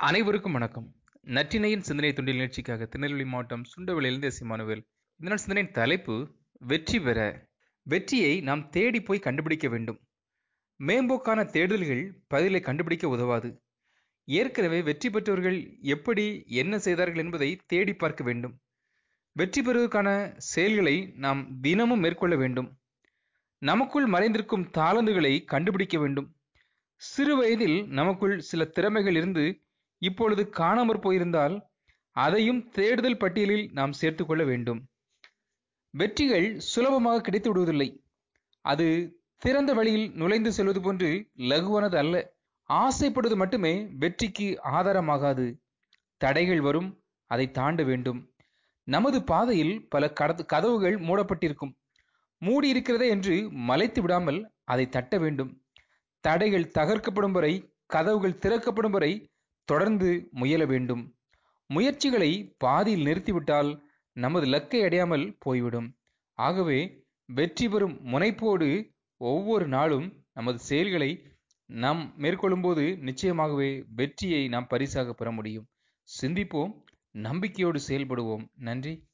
அனைவருக்கும் வணக்கம். நற்றினையின் சிந்தனை தொண்டில் நிகழ்ச்சிக்காக திருநெல்வேலி மாவட்டம் சுண்டவளியிலிருந்து எஸ். இந்த இதனால் சிந்தனையின் தலைப்பு வெற்றி பெற. வெற்றியை நாம் தேடி போய் கண்டுபிடிக்க வேண்டும். மேம்போக்கான தேடுதல்கள் பதிலை கண்டுபிடிக்க உதவாது. ஏற்கனவே வெற்றி பெற்றவர்கள் எப்படி என்ன செய்தார்கள் என்பதை தேடி பார்க்க வேண்டும். வெற்றி பெறுவதற்கான செயல்களை நாம் தினமும் மேற்கொள்ள வேண்டும். நமக்குள் மறைந்திருக்கும் தாளந்துகளை கண்டுபிடிக்க வேண்டும். சிறு வயதில் நமக்குள் சில திறமைகள் இருந்து இப்பொழுது காணாமற் போயிருந்தால் அதையும் தேடுதல் பட்டியலில் நாம் சேர்த்துக்கொள்ள வேண்டும். வெற்றிகள் சுலபமாக கிடைத்து விடுவதில்லை. அது திறந்த வழியில் நுழைந்து செல்வது போன்று லகுவானது அல்ல. ஆசைப்படுவது மட்டுமே வெற்றிக்கு ஆதாரமாகாது. தடைகள் வரும் அதை தாண்ட வேண்டும். நமது பாதையில் பல கதவுகள் மூடப்பட்டிருக்கும். மூடி இருக்கிறதே என்று மலைத்து விடாமல் அதை தட்ட வேண்டும். தடைகள் தகர்க்கப்படும் வரை கதவுகள் திறக்கப்படும் வரை தொடர்ந்து முயல வேண்டும். முயற்சிகளை பாதியில் நிறுத்திவிட்டால் நமது லக்கை அடையாமல் போய்விடும். ஆகவே வெற்றி பெறும் முனைப்போடு ஒவ்வொரு நாளும் நமது செயல்களை நாம் மேற்கொள்ளும்போது நிச்சயமாகவே வெற்றியை நாம் பரிசாக பெற முடியும். சிந்திப்போம் நம்பிக்கையோடு செயல்படுவோம். நன்றி.